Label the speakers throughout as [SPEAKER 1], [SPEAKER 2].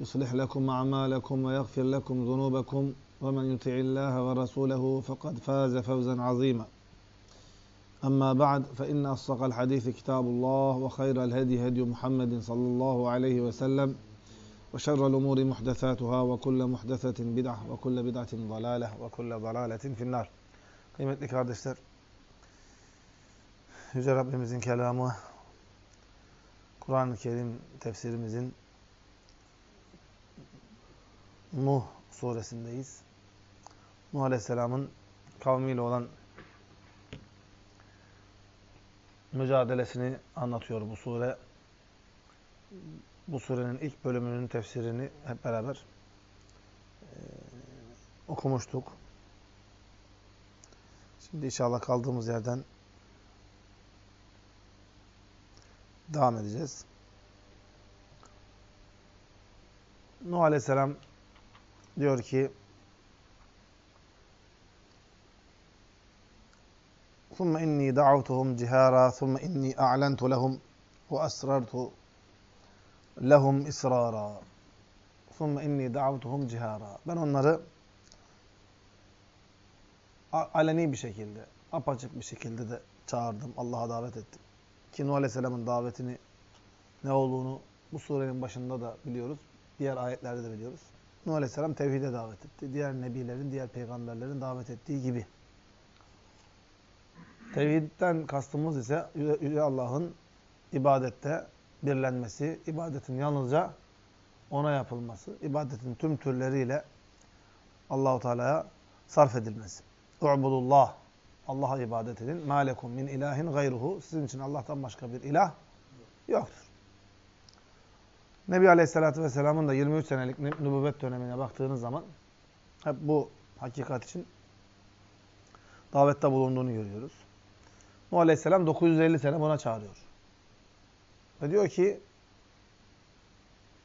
[SPEAKER 1] يصلح لكم أعمالكم ويغفر لكم ذنوبكم ومن يطع الله ورسوله فقد فاز فوزا عظيما. أما بعد فإن أصدق الحديث كتاب الله وخير الهدي هدي محمد صلى الله عليه وسلم وشر الأمور محدثاتها وكل محدثة بدعة وكل بدعة ضلالة وكل ضلالة في النار. Kıymetli kardeşler, Yüce Rabbimizin kelamı, Kur'an-ı Kerim tefsirimizin Nuh suresindeyiz. Nuh Aleyhisselam'ın kavmiyle olan mücadelesini anlatıyor bu sure. Bu surenin ilk bölümünün tefsirini hep beraber e, okumuştuk. Şimdi inşallah kaldığımız yerden devam edeceğiz. Nuh Aleyhisselam diyor ki ثُمَّ إِنِّي دَعَوْتُهُمْ جِهَارًا ثُمَّ إِنِّي أَعْلَنْتُ لَهُمْ وَأَسْرَرْتُ لَهُمْ إِسْرَارًا ثُمَّ إِنِّي دَعَوْتُهُمْ جِهَارًا Ben onları aleni bir şekilde, apaçık bir şekilde de çağırdım, Allah'a davet ettim. Ki Nuh Aleyhisselam'ın davetini ne olduğunu bu surenin başında da biliyoruz. Diğer ayetlerde de biliyoruz. Nuh Aleyhisselam tevhide davet etti. Diğer nebilerin, diğer peygamberlerin davet ettiği gibi. Tevhidden kastımız ise Yüce Allah'ın ibadette birlenmesi, ibadetin yalnızca ona yapılması, ibadetin tüm türleriyle Allahu Teala'ya sarf edilmesi. U'budullah. Allah'a ibadet edin. Ma lekum min ilahin gayruhu. Sizin için Allah'tan başka bir ilah yoktur. Nebi Aleyhisselatü Vesselam'ın da 23 senelik nübüvvet dönemine baktığınız zaman hep bu hakikat için davette bulunduğunu görüyoruz. Nuh Aleyhisselam 950 sene buna çağırıyor. Ve diyor ki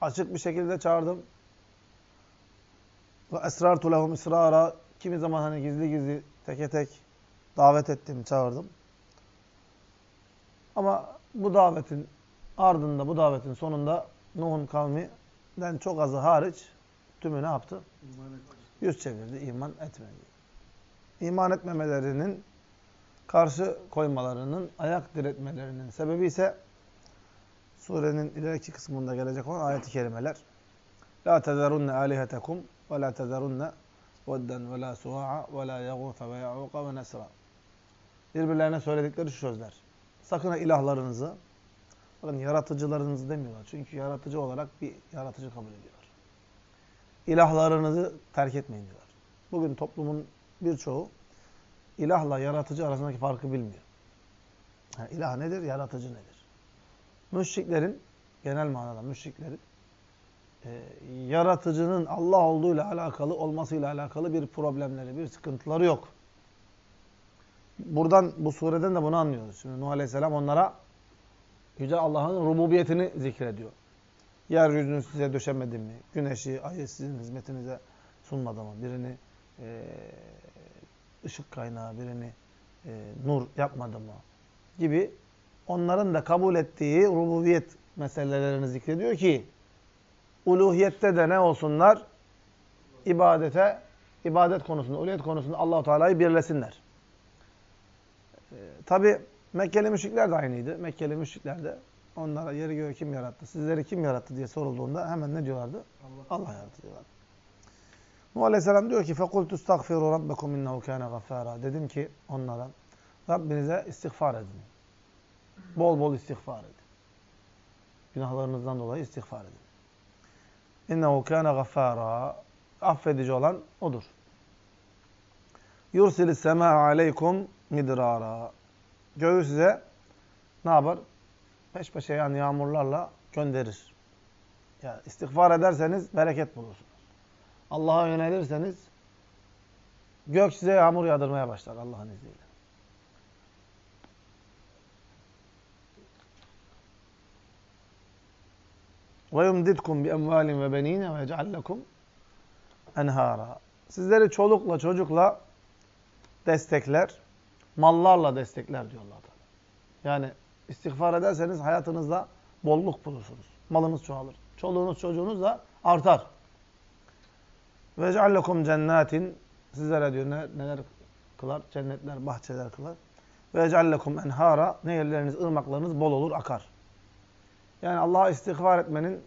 [SPEAKER 1] açık bir şekilde çağırdım. Ve esrartu lehum israra kimi zaman hani gizli gizli teke tek davet ettim, çağırdım. Ama bu davetin ardında, bu davetin sonunda Nuh'un kavminden çok azı hariç tümü ne yaptı? Yüz çevirdi, iman etmedi. İman etmemelerinin karşı koymalarının, ayak diretmelerinin sebebi ise surenin ileriki kısmında gelecek olan ayet-i kerimeler. La tezerunne alihetekum ve la tezerunne vedden ve la suva'a ve la yagûfe ve ya'uqa ve nesra. Birbirlerine söyledikleri şu sözler. Sakın ilahlarınızı, bakın yaratıcılarınızı demiyorlar. Çünkü yaratıcı olarak bir yaratıcı kabul ediyorlar. İlahlarınızı terk etmeyin diyorlar. Bugün toplumun birçoğu ilahla yaratıcı arasındaki farkı bilmiyor. Yani ilah nedir, yaratıcı nedir? Müşriklerin, genel manada müşriklerin, e, yaratıcının Allah olduğuyla alakalı, olmasıyla alakalı bir problemleri, bir sıkıntıları yok. Buradan, bu sureden de bunu anlıyoruz. Şimdi Nuh Aleyhisselam onlara Yüce Allah'ın rububiyetini zikrediyor. Yeryüzünü size döşemedim mi? Güneşi, ayı sizin hizmetinize sunmadı mı? Birini e, ışık kaynağı, birini e, nur yapmadı mı? Gibi onların da kabul ettiği rububiyet meselelerini zikrediyor ki uluhiyette de ne olsunlar? İbadete, ibadet konusunda, uluhiyet konusunda Allahu Teala'yı birlesinler. Ee, Tabi Mekkeli müşrikler de aynıydı. Mekkeli müşrikler de onlara yeri göğü kim yarattı, sizleri kim yarattı diye sorulduğunda hemen ne diyorlardı? Allah, Allah yarattı diyorlardı. Nuh Aleyhisselam diyor ki فَقُلْتُ اسْتَغْفِرُوا رَبَّكُمْ اِنَّهُ كَانَ غَفَّارًا Dedim ki onlara Rabbinize istiğfar edin. Bol bol istiğfar edin. Günahlarınızdan dolayı istiğfar edin. İnnehu kâne gaffâra. Affedici olan O'dur. Yursilis semâ aleykum midrara. göğü size ne yapar? Peş peşe yani yağmurlarla gönderir. Yani istiğfar ederseniz bereket bulursunuz. Allah'a yönelirseniz gök size yağmur yağdırmaya başlar Allah'ın izniyle. Ve yumditkum bi emvalin ve benine ve yec'allekum enhara. Sizleri çolukla çocukla destekler mallarla destekler diyor allah Teala. Yani istiğfar ederseniz hayatınızda bolluk bulursunuz. Malınız çoğalır. Çoluğunuz çocuğunuz da artar. Ve ceallekum cennetin sizlere diyor ne, neler kılar? Cennetler, bahçeler kılar. Ve ceallekum enhara nehirleriniz, ırmaklarınız bol olur, akar. Yani Allah'a istiğfar etmenin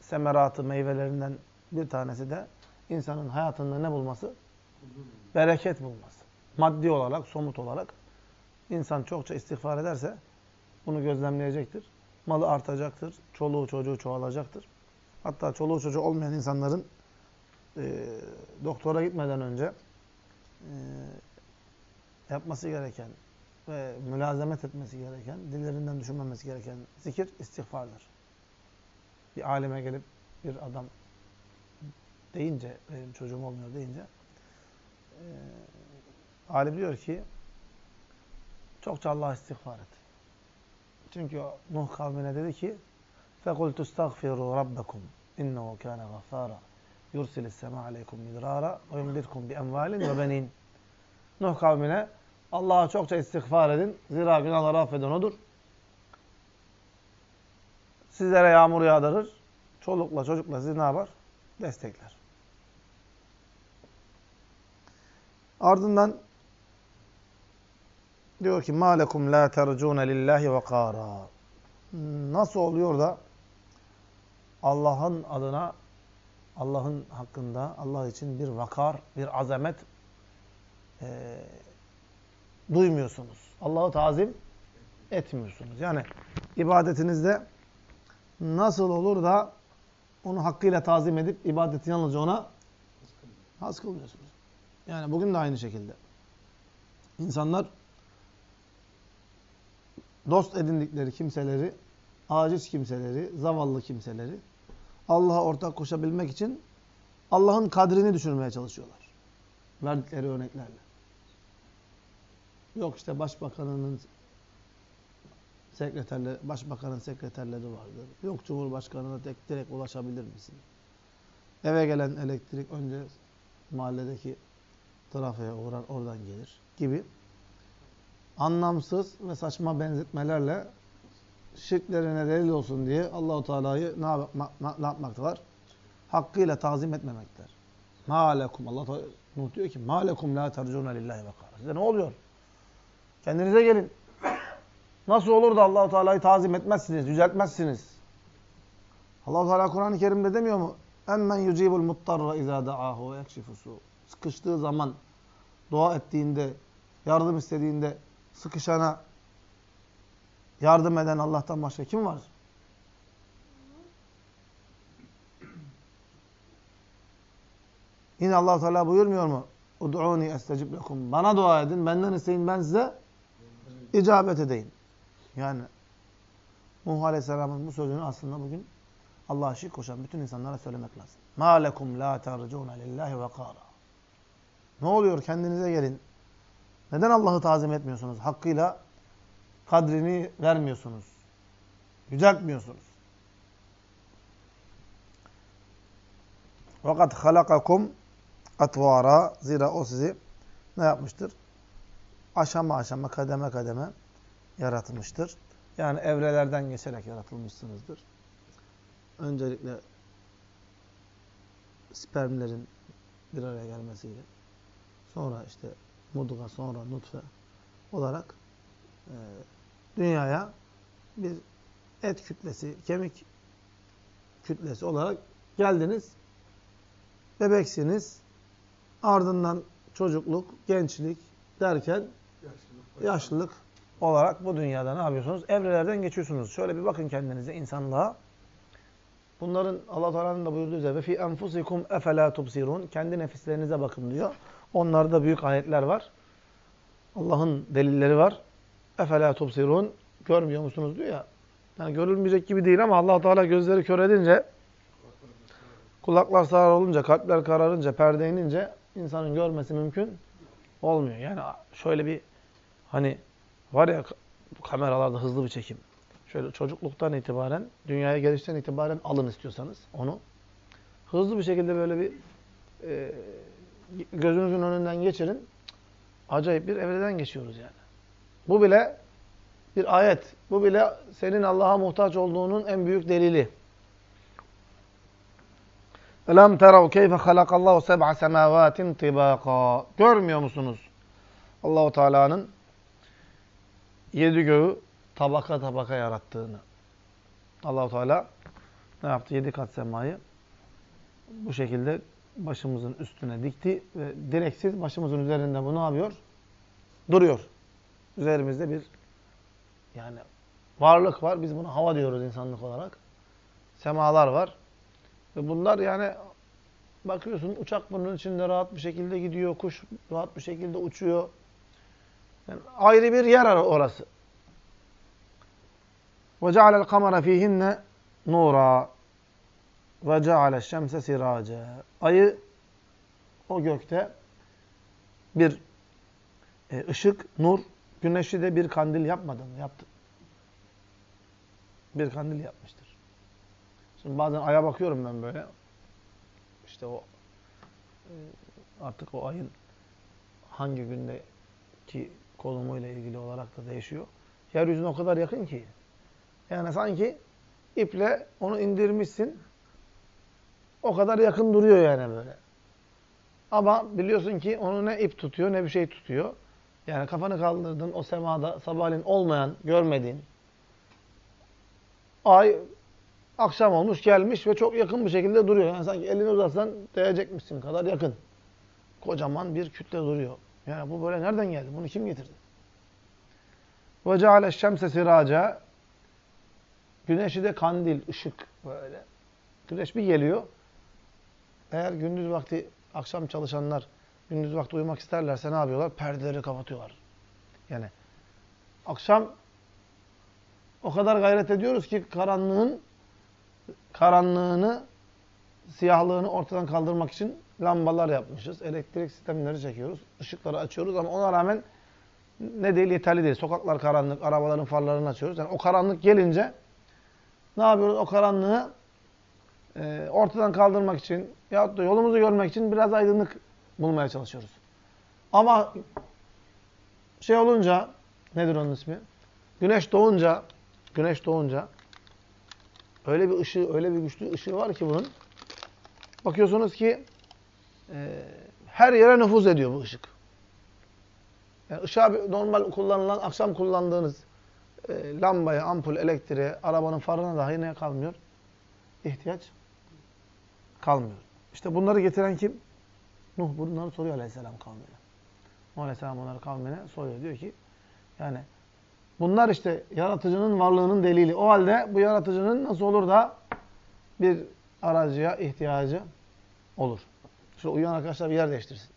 [SPEAKER 1] semeratı, meyvelerinden bir tanesi de insanın hayatında ne bulması? Bereket bulması. Maddi olarak, somut olarak insan çokça istiğfar ederse bunu gözlemleyecektir. Malı artacaktır. Çoluğu çocuğu çoğalacaktır. Hatta çoluğu çocuğu olmayan insanların e, doktora gitmeden önce e, yapması gereken ve mülazemet etmesi gereken, dillerinden düşünmemesi gereken zikir istiğfardır. Bir alime gelip bir adam deyince, benim çocuğum olmuyor deyince e, alim diyor ki çokça Allah'a istiğfar et. Çünkü Nuh kavmine dedi ki فَقُلْ تُسْتَغْفِرُوا رَبَّكُمْ اِنَّهُ كَانَ غَفَّارًا يُرْسِلِ السَّمَا عَلَيْكُمْ مِدْرَارًا وَيُمْدِرْكُمْ بِاَمْوَالٍ وَبَن۪ينَ Nuh kavmine Allah'a çokça istiğfar edin. Zira günahları affeden O'dur. Sizlere yağmur yağdırır. Çolukla çocukla sizi ne yapar? Destekler. Ardından diyor ki la tercun lillahi ve qara. Nasıl oluyor da Allah'ın adına Allah'ın hakkında Allah için bir vakar, bir azamet e, duymuyorsunuz. Allah'ı tazim etmiyorsunuz. Yani ibadetinizde nasıl olur da onu hakkıyla tazim edip ibadeti yalnızca ona has kılmıyorsunuz. Yani bugün de aynı şekilde. İnsanlar dost edindikleri kimseleri, aciz kimseleri, zavallı kimseleri Allah'a ortak koşabilmek için Allah'ın kadrini düşürmeye çalışıyorlar. Verdikleri örneklerle. Yok işte başbakanının sekreterle, başbakanın sekreterleri vardır. Yok cumhurbaşkanına tek direkt ulaşabilir misin? Eve gelen elektrik önce mahalledeki trafiğe uğrar, oradan gelir gibi anlamsız ve saçma benzetmelerle şirklerine delil olsun diye Allahu Teala'yı ne, yapma, ne yapmaktalar? Hakkıyla tazim etmemekler. Malekum Allah Nuh diyor ki malekum la tercuna lillahi ve Size ne oluyor? Kendinize gelin. Nasıl olur da Allahu Teala'yı tazim etmezsiniz, yüceltmezsiniz? Allahu Teala Kur'an-ı Kerim'de demiyor mu? Emmen yucibul muttarra iza da'ahu ve yekşifusu. Sıkıştığı zaman dua ettiğinde, yardım istediğinde sıkışana yardım eden Allah'tan başka kim var? Yine Allah Teala buyurmuyor mu? Ud'uni estecib lekum. Bana dua edin, benden isteyin, ben size icabet edeyim. Yani Nuh Aleyhisselam'ın bu sözünü aslında bugün Allah'a şirk koşan bütün insanlara söylemek lazım. مَا لَكُمْ لَا تَرْجُونَ لِلّٰهِ وَقَارًا Ne oluyor? Kendinize gelin. Neden Allah'ı tazim etmiyorsunuz? Hakkıyla kadrini vermiyorsunuz. Yüceltmiyorsunuz. Vakat halakakum atvara zira o sizi ne yapmıştır? Aşama aşama, kademe kademe yaratmıştır. Yani evrelerden geçerek yaratılmışsınızdır. Öncelikle spermlerin bir araya gelmesiyle. Sonra işte mudga, sonra nutfe olarak e, dünyaya bir et kütlesi, kemik kütlesi olarak geldiniz. Bebeksiniz. Ardından çocukluk, gençlik derken yaşlılık olarak bu dünyada ne yapıyorsunuz? Evrelerden geçiyorsunuz. Şöyle bir bakın kendinize insanlığa. Bunların Allah Teala'nın da buyurduğu üzere fi enfusikum efela tubsirun. Kendi nefislerinize bakın diyor. Onlarda büyük ayetler var. Allah'ın delilleri var. Efela tubsirun. Görmüyor musunuz diyor ya. Yani görülmeyecek gibi değil ama Allah Teala gözleri kör edince, kulaklar sağır olunca, kalpler kararınca, perde inince insanın görmesi mümkün olmuyor. Yani şöyle bir hani var ya kameralarda hızlı bir çekim. Şöyle çocukluktan itibaren, dünyaya gelişten itibaren alın istiyorsanız onu. Hızlı bir şekilde böyle bir e, gözünüzün önünden geçirin. Acayip bir evreden geçiyoruz yani. Bu bile bir ayet. Bu bile senin Allah'a muhtaç olduğunun en büyük delili. Elem terav keyfe halakallahu seb'a semavatin tibaka. Görmüyor musunuz? Allahu Teala'nın yedi göğü tabaka tabaka yarattığını. Allahu Teala ne yaptı? Yedi kat semayı bu şekilde başımızın üstüne dikti ve direksiz başımızın üzerinde bu ne yapıyor? Duruyor. Üzerimizde bir yani varlık var. Biz buna hava diyoruz insanlık olarak. Semalar var. Ve bunlar yani bakıyorsun uçak bunun içinde rahat bir şekilde gidiyor. Kuş rahat bir şekilde uçuyor. Yani ayrı bir yer orası. وَجَعَلَ الْقَمَرَ ف۪يهِنَّ نُورًا ve ceale şemse sirace. Ayı o gökte bir e, ışık, nur, güneşi de bir kandil yapmadan yaptı. Bir kandil yapmıştır. Şimdi bazen aya bakıyorum ben böyle. İşte o e, artık o ayın hangi gündeki konumuyla ilgili olarak da değişiyor. Yeryüzüne o kadar yakın ki. Yani sanki iple onu indirmişsin o kadar yakın duruyor yani böyle. Ama biliyorsun ki onu ne ip tutuyor ne bir şey tutuyor. Yani kafanı kaldırdın o semada sabahleyin olmayan, görmediğin ay akşam olmuş gelmiş ve çok yakın bir şekilde duruyor. Yani sanki elini uzatsan değecekmişsin kadar yakın. Kocaman bir kütle duruyor. Yani bu böyle nereden geldi? Bunu kim getirdi? Ve ceale şemse siraca Güneşi de kandil, ışık böyle. Güneş bir geliyor. Eğer gündüz vakti akşam çalışanlar gündüz vakti uyumak isterlerse ne yapıyorlar? Perdeleri kapatıyorlar. Yani akşam o kadar gayret ediyoruz ki karanlığın karanlığını, siyahlığını ortadan kaldırmak için lambalar yapmışız. Elektrik sistemleri çekiyoruz. ışıkları açıyoruz ama ona rağmen ne değil yeterli değil. Sokaklar karanlık, arabaların farlarını açıyoruz. Yani o karanlık gelince ne yapıyoruz? O karanlığı e, ortadan kaldırmak için yahut da yolumuzu görmek için biraz aydınlık bulmaya çalışıyoruz. Ama şey olunca nedir onun ismi? Güneş doğunca güneş doğunca öyle bir ışığı, öyle bir güçlü ışığı var ki bunun. Bakıyorsunuz ki e, her yere nüfuz ediyor bu ışık. Yani ışığa normal kullanılan, akşam kullandığınız e, lambaya, ampul, elektriğe, arabanın farına dahi ne kalmıyor? İhtiyaç kalmıyor. İşte bunları getiren kim? Nuh bunları soruyor aleyhisselam kavmine. Nuh aleyhisselam onları kavmine soruyor. Diyor ki yani bunlar işte yaratıcının varlığının delili. O halde bu yaratıcının nasıl olur da bir aracıya ihtiyacı olur. Şöyle uyuyan arkadaşlar bir yer değiştirsin.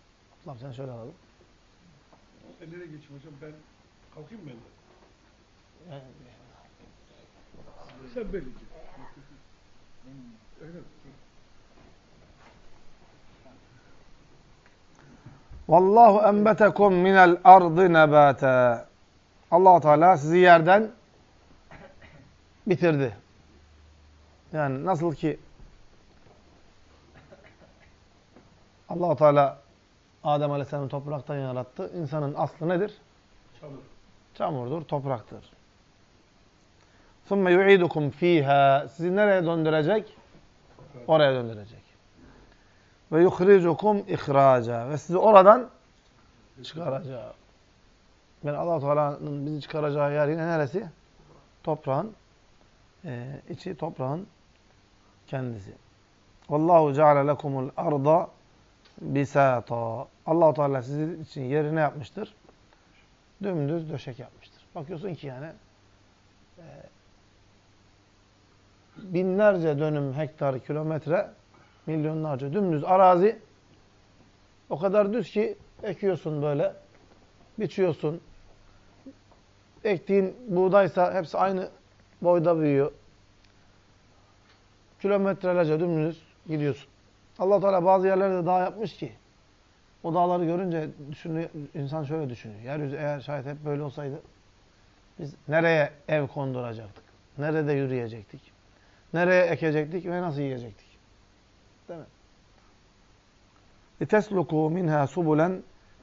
[SPEAKER 1] Ablam sen şöyle alalım.
[SPEAKER 2] Ben nereye geçeyim hocam? Ben kalkayım mı ben de? Sen belli ki. Evet.
[SPEAKER 1] Vallahu enbetekum minel ardı nebate. allah Teala sizi yerden bitirdi. Yani nasıl ki allah Teala Adem Aleyhisselam'ı topraktan yarattı. İnsanın aslı nedir?
[SPEAKER 2] Çamur.
[SPEAKER 1] Çamurdur, topraktır. ثُمَّ يُعِيدُكُمْ ف۪يهَا Sizi nereye döndürecek? Oraya döndürecek. Ve yukhricukum ihraca ve sizi oradan çıkaracak. Yani Allah Teala'nın bizi çıkaracağı yer yine neresi? Toprağın e, içi toprağın kendisi. Vallahu ceale lekumul arda bisata. Allah Teala sizin için yeri ne yapmıştır? Dümdüz döşek yapmıştır. Bakıyorsun ki yani e, binlerce dönüm, hektar, kilometre, milyonlarca dümdüz arazi o kadar düz ki ekiyorsun böyle, biçiyorsun. Ektiğin buğdaysa hepsi aynı boyda büyüyor. Kilometrelerce dümdüz gidiyorsun. allah Teala bazı yerlerde dağ yapmış ki o dağları görünce insan şöyle düşünüyor. Yeryüzü eğer şayet hep böyle olsaydı biz nereye ev konduracaktık? Nerede yürüyecektik? Nereye ekecektik ve nasıl yiyecektik? Değil mi? لِتَسْلُكُوا مِنْهَا سُبُلًا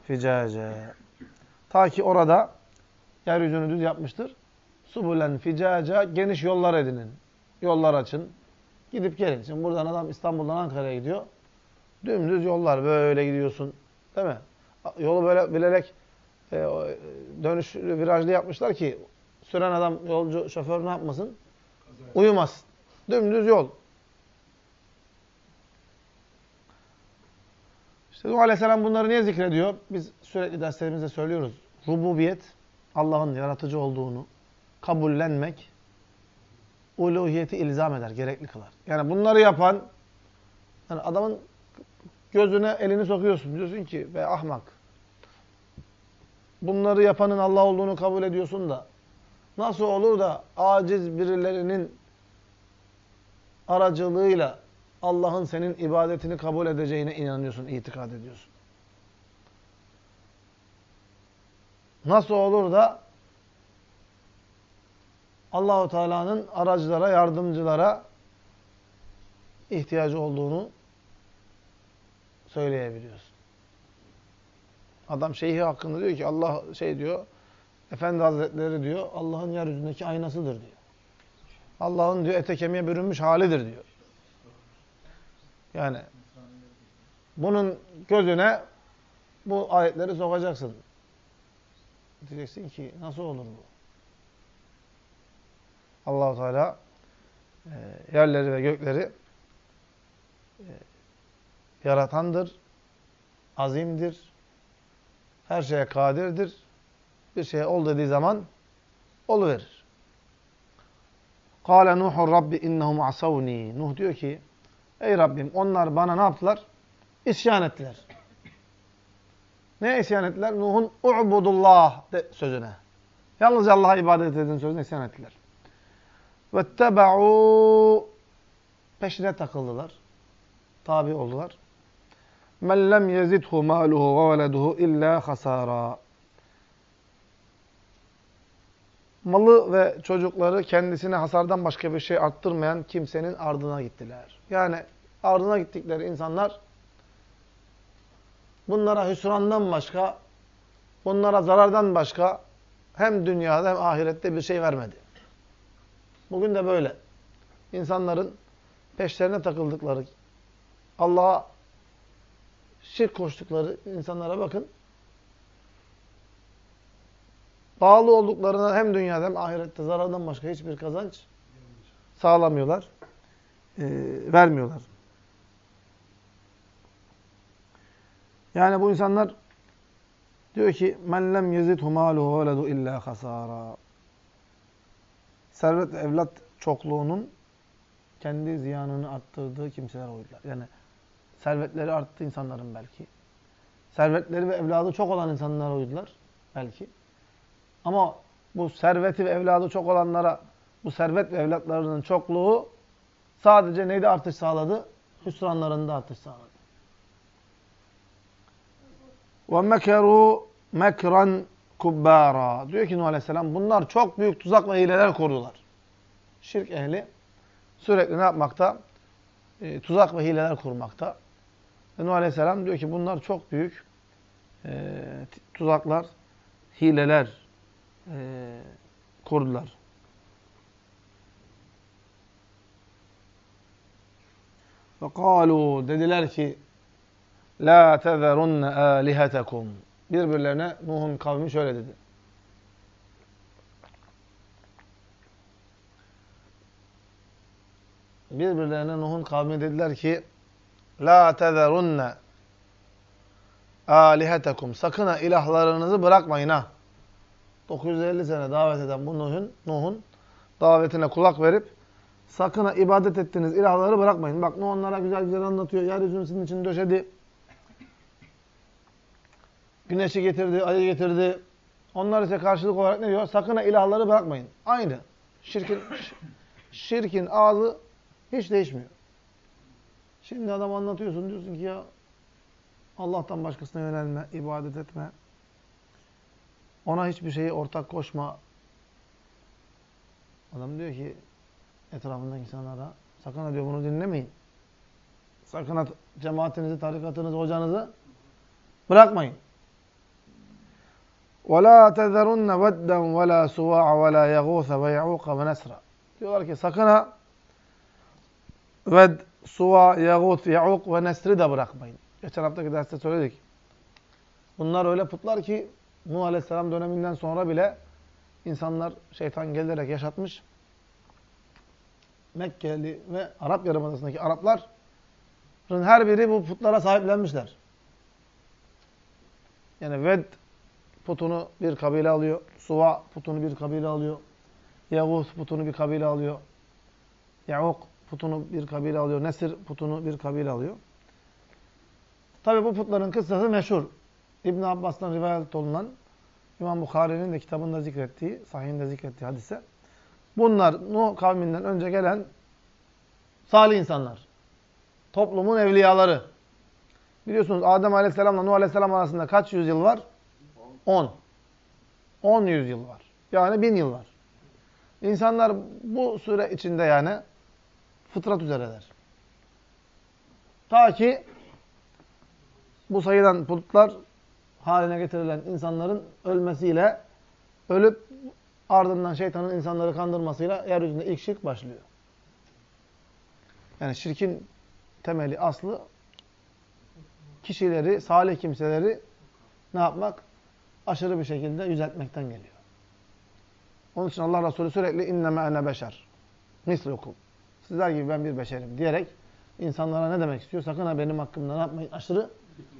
[SPEAKER 1] فِجَاجًا Ta ki orada yeryüzünü düz yapmıştır. Subulen ficaca geniş yollar edinin. Yollar açın. Gidip gelin. Şimdi buradan adam İstanbul'dan Ankara'ya gidiyor. Dümdüz yollar böyle gidiyorsun. Değil mi? Yolu böyle bilerek e, dönüşlü, virajlı yapmışlar ki süren adam, yolcu, şoför ne yapmasın? Uyumaz. Dümdüz yol. İşte Nuh Aleyhisselam bunları niye zikrediyor? Biz sürekli derslerimizde söylüyoruz. Rububiyet, Allah'ın yaratıcı olduğunu kabullenmek, uluhiyeti ilzam eder, gerekli kılar. Yani bunları yapan, yani adamın gözüne elini sokuyorsun. Diyorsun ki ve ahmak. Bunları yapanın Allah olduğunu kabul ediyorsun da nasıl olur da aciz birilerinin aracılığıyla Allah'ın senin ibadetini kabul edeceğine inanıyorsun, itikad ediyorsun. Nasıl olur da Allahu Teala'nın aracılara, yardımcılara ihtiyacı olduğunu söyleyebiliyorsun. Adam şeyhi hakkında diyor ki Allah şey diyor, Efendi Hazretleri diyor, Allah'ın yeryüzündeki aynasıdır diyor. Allah'ın diyor ete kemiğe bürünmüş halidir diyor. Yani bunun gözüne bu ayetleri sokacaksın. Diyeceksin ki nasıl olur bu? Allahu Teala e, yerleri ve gökleri e, yaratandır, azimdir, her şeye kadirdir. Bir şey ol dediği zaman oluverir. Kâle Nuhur Rabbi innehum asavni. Nuh diyor ki, Ey Rabbim onlar bana ne yaptılar? İsyan ettiler. Neye isyan ettiler? Nuh'un u'budullah de sözüne. Yalnızca Allah'a ibadet edin sözüne isyan ettiler. Ve Vettebe'u peşine takıldılar. Tabi oldular. Men lem yezidhu maluhu ve veleduhu illa hasara. Malı ve çocukları kendisine hasardan başka bir şey arttırmayan kimsenin ardına gittiler. Yani ardına gittikleri insanlar bunlara hüsrandan başka, bunlara zarardan başka hem dünyada hem ahirette bir şey vermedi. Bugün de böyle. İnsanların peşlerine takıldıkları, Allah'a şirk koştukları insanlara bakın. Bağlı olduklarına hem dünyada hem ahirette zarardan başka hiçbir kazanç sağlamıyorlar, e, vermiyorlar. Yani bu insanlar diyor ki men lem yezidhu maluhu veledu illa hasara. Servet ve evlat çokluğunun kendi ziyanını arttırdığı kimseler oydular. Yani servetleri arttı insanların belki. Servetleri ve evladı çok olan insanlara uydular belki. Ama bu serveti ve evladı çok olanlara bu servet ve evlatlarının çokluğu sadece neyde artış sağladı? Hüsranlarında artış sağladı. وَمَكَرُوا مَكْرًا kubbara. Diyor ki Nuh Aleyhisselam bunlar çok büyük tuzak ve hileler kurdular. Şirk ehli sürekli ne yapmakta? E, tuzak ve hileler kurmakta. Ve Nuh Aleyhisselam diyor ki bunlar çok büyük e, tuzaklar, hileler e, kurdular. فَقَالُوا Dediler ki La tezerunne alihetekum. Birbirlerine Nuh'un kavmi şöyle dedi. Birbirlerine Nuh'un kavmi dediler ki La tezerunne alihetekum. Sakın ha ilahlarınızı bırakmayın ha. 950 sene davet eden bu Nuh'un Nuh'un davetine kulak verip sakın ibadet ettiğiniz ilahları bırakmayın. Bak Nuh onlara güzel güzel anlatıyor. Yeryüzünü sizin için döşedi. Güneşi getirdi, ayı getirdi. Onlar ise karşılık olarak ne diyor? Sakın ilahları bırakmayın. Aynı. Şirkin, şirkin ağzı hiç değişmiyor. Şimdi adam anlatıyorsun diyorsun ki ya Allah'tan başkasına yönelme, ibadet etme. Ona hiçbir şeyi ortak koşma. Adam diyor ki etrafındaki insanlara sakın ha diyor bunu dinlemeyin. Sakın ha cemaatinizi, tarikatınızı, hocanızı bırakmayın. وَلَا تَذَرُنَّ وَدًّا وَلَا سُوَاعَ وَلَا يَغُوثَ وَيَعُوقَ وَنَسْرًا Diyorlar ki sakın ha Ved, Suva, Yağut, Ya'uk ve Nesri de bırakmayın. Geçen haftaki derste söyledik. Bunlar öyle putlar ki Nuh Aleyhisselam döneminden sonra bile insanlar şeytan gelerek yaşatmış. Mekkeli ve Arap Yarımadası'ndaki Arapların her biri bu putlara sahiplenmişler. Yani Ved putunu bir kabile alıyor. Suva putunu bir kabile alıyor. Yağut putunu bir kabile alıyor. Ya'uk putunu bir kabile alıyor. Nesir putunu bir kabile alıyor. Tabi bu putların kıssası meşhur. İbn Abbas'tan rivayet olunan İmam Bukhari'nin de kitabında zikrettiği, sahihinde zikrettiği hadise. Bunlar Nuh kavminden önce gelen salih insanlar. Toplumun evliyaları. Biliyorsunuz Adem Aleyhisselam'la Nuh Aleyhisselam arasında kaç yüzyıl var? 10. 10 yüzyıl var. Yani bin yıl var. İnsanlar bu süre içinde yani fıtrat üzereler. Ta ki bu sayılan putlar haline getirilen insanların ölmesiyle, ölüp ardından şeytanın insanları kandırmasıyla yeryüzünde ilk şirk başlıyor. Yani şirkin temeli, aslı kişileri, salih kimseleri ne yapmak? Aşırı bir şekilde yüceltmekten geliyor. Onun için Allah Resulü sürekli inneme ene beşer. Mislukum. Sizler gibi ben bir beşerim diyerek insanlara ne demek istiyor? Sakın ha benim hakkımda ne yapmayın? Aşırı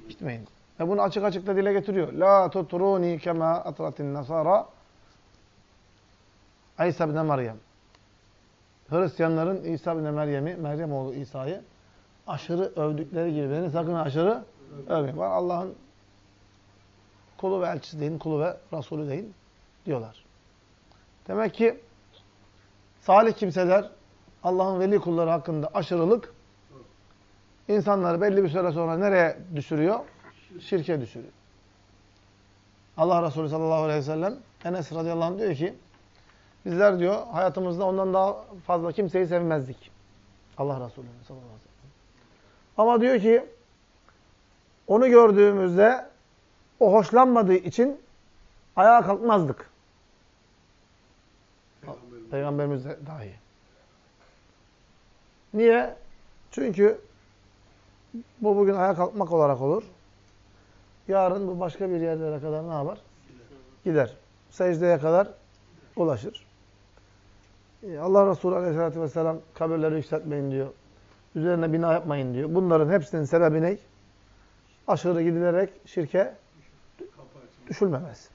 [SPEAKER 1] gitmeyin. Ve bunu açık açık da dile getiriyor. La tutruni kema atratin nasara İsa ibn Meryem. Hristiyanların İsa ibn Meryem'i, Meryem oğlu İsa'yı aşırı övdükleri gibi beni sakın aşırı övmeyin. Var Allah'ın kulu ve elçisi deyin, kulu ve Resulü deyin diyorlar. Demek ki salih kimseler Allah'ın veli kulları hakkında aşırılık insanları belli bir süre sonra nereye düşürüyor? Şirke düşürüyor. Allah Resulü sallallahu aleyhi ve sellem Enes radıyallahu anh diyor ki bizler diyor hayatımızda ondan daha fazla kimseyi sevmezdik. Allah Resulü sallallahu aleyhi ve sellem. Ama diyor ki onu gördüğümüzde o hoşlanmadığı için ayağa kalkmazdık. Peygamberimiz, Peygamberimiz de dahi. Niye? Çünkü bu bugün ayağa kalkmak olarak olur. Yarın bu başka bir yerlere kadar ne yapar? Gider. Secdeye kadar ulaşır. Ee, Allah Resulü Aleyhisselatü Vesselam kabirleri yükseltmeyin diyor. Üzerine bina yapmayın diyor. Bunların hepsinin sebebi ne? Aşırı gidilerek şirke düşülmemesi.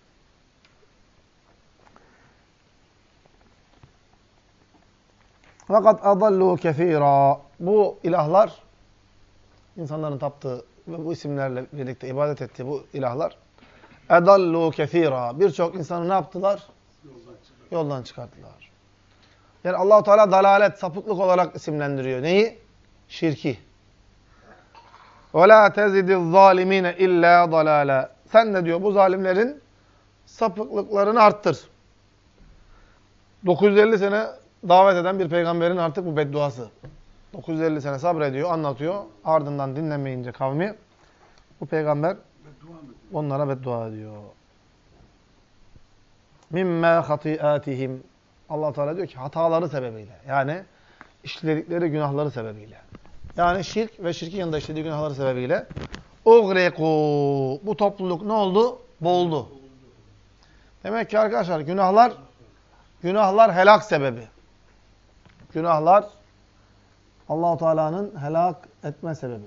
[SPEAKER 1] Fakat adallu kefira. Bu ilahlar, insanların taptığı ve bu isimlerle birlikte ibadet ettiği bu ilahlar, edallu kefira. Birçok insanı ne yaptılar? Yoldan çıkarttılar. Yani Allahu Teala dalalet, sapıklık olarak isimlendiriyor. Neyi? Şirki. Ve la tezidiz zalimine illa dalala. Sen de diyor bu zalimlerin sapıklıklarını arttır. 950 sene davet eden bir peygamberin artık bu bedduası. 950 sene sabrediyor, anlatıyor. Ardından dinlemeyince kavmi bu peygamber onlara beddua ediyor. Mimme hatiatihim. Allah Teala diyor ki hataları sebebiyle. Yani işledikleri günahları sebebiyle. Yani şirk ve şirkin yanında işlediği günahları sebebiyle ugriku. Bu topluluk ne oldu? Boğuldu. Demek ki arkadaşlar günahlar günahlar helak sebebi. Günahlar Allahu Teala'nın helak etme sebebi.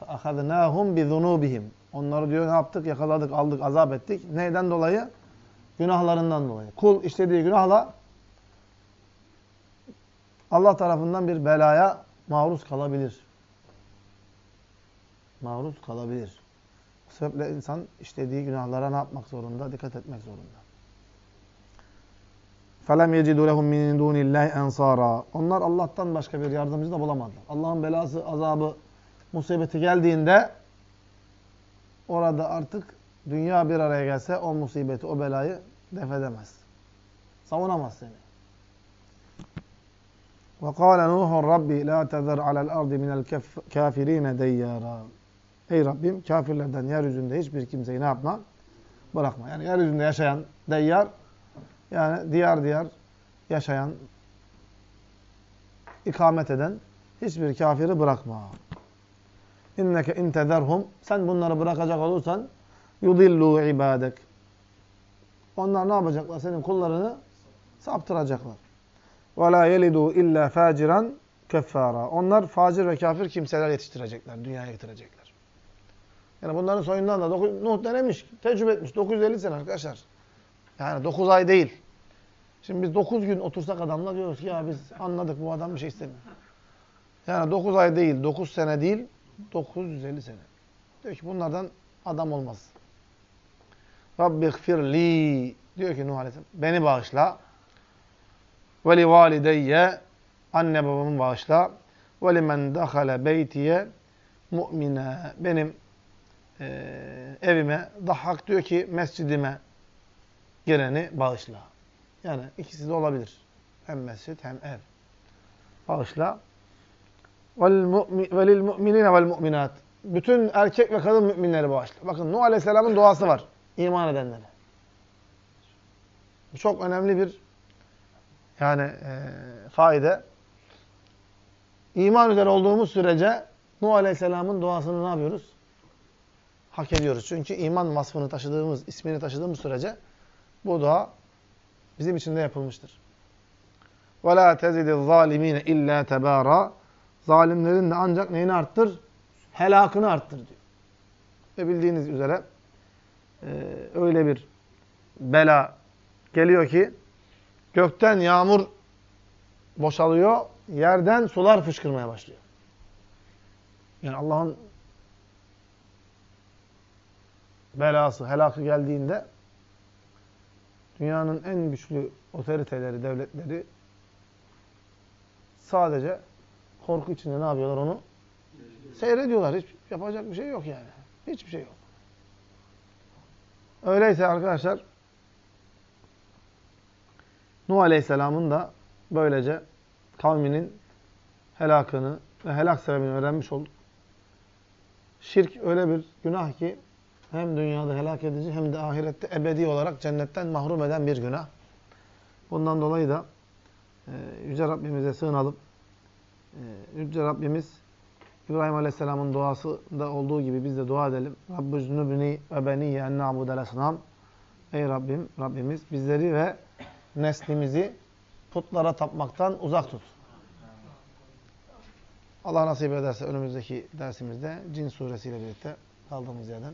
[SPEAKER 1] فَأَخَذْنَاهُمْ بِذُنُوبِهِمْ Onları diyor ne yaptık? Yakaladık, aldık, azap ettik. Neyden dolayı? Günahlarından dolayı. Kul işlediği günahla Allah tarafından bir belaya maruz kalabilir. Maruz kalabilir. Bu sebeple insan işlediği günahlara ne yapmak zorunda? Dikkat etmek zorunda. فَلَمْ يَجِدُوا لَهُمْ مِنْ دُونِ اللّٰهِ اَنْصَارًا Onlar Allah'tan başka bir yardımcı da bulamadılar. Allah'ın belası, azabı, musibeti geldiğinde orada artık dünya bir araya gelse o musibeti, o belayı def edemez. Savunamaz seni. وَقَالَ نُوحٌ رَبِّ لَا تَذَرْ عَلَى الْأَرْضِ مِنَ الْكَافِر۪ينَ دَيَّارًا Ey Rabbim kafirlerden yeryüzünde hiçbir kimseyi ne yapma? Bırakma. Yani yeryüzünde yaşayan deyyar yani diyar diyar yaşayan, ikamet eden hiçbir kafiri bırakma. İnneke intezerhum sen bunları bırakacak olursan yudillu ibadek. Onlar ne yapacaklar? Senin kullarını saptıracaklar. Ve la yelidu illa faciran keffara. Onlar facir ve kafir kimseler yetiştirecekler, dünyaya getirecekler. Yani bunların soyundan da Nuh denemiş, tecrübe etmiş. 950 sene arkadaşlar. Yani 9 ay değil. Şimdi biz 9 gün otursak adamla diyoruz ki ya biz anladık bu adam bir şey istemiyor. Yani 9 ay değil, 9 sene değil, 950 sene. Diyor ki bunlardan adam olmaz. Rabbi gfirli diyor ki Nuh Aleyhisselam beni bağışla. Ve li valideyye anne babamı bağışla. Ve li men dahale beytiye mu'mine benim e, evime Dahhak diyor ki mescidime gireni bağışla. Yani ikisi de olabilir. Hem mescit hem ev. Bağışla. Velil mu'minine vel mu'minat. Bütün erkek ve kadın müminleri bağışla. Bakın Nuh Aleyhisselam'ın duası var. iman edenlere. Çok önemli bir yani e, faide. İman üzere olduğumuz sürece Nuh Aleyhisselam'ın duasını ne yapıyoruz? Hak ediyoruz. Çünkü iman vasfını taşıdığımız, ismini taşıdığımız sürece bu dua bizim için de yapılmıştır. وَلَا تَزِدِ الظَّالِم۪ينَ اِلَّا تَبَارًا Zalimlerin de ancak neyini arttır? Helakını arttır diyor. Ve bildiğiniz üzere e, öyle bir bela geliyor ki gökten yağmur boşalıyor, yerden sular fışkırmaya başlıyor. Yani Allah'ın belası, helakı geldiğinde dünyanın en güçlü otoriteleri, devletleri sadece korku içinde ne yapıyorlar onu? Seyrediyorlar. Hiç yapacak bir şey yok yani. Hiçbir şey yok. Öyleyse arkadaşlar Nuh Aleyhisselam'ın da böylece kavminin helakını ve helak sebebini öğrenmiş olduk. Şirk öyle bir günah ki hem dünyada helak edici hem de ahirette ebedi olarak cennetten mahrum eden bir günah. Bundan dolayı da e, Yüce Rabbimize sığınalım. E, Yüce Rabbimiz İbrahim Aleyhisselam'ın duasında olduğu gibi biz de dua edelim. Rabbi zunubni ve beni en na'budel esnam. Ey Rabbim, Rabbimiz bizleri ve neslimizi putlara tapmaktan uzak tut. Allah nasip ederse önümüzdeki dersimizde Cin suresiyle birlikte kaldığımız yerden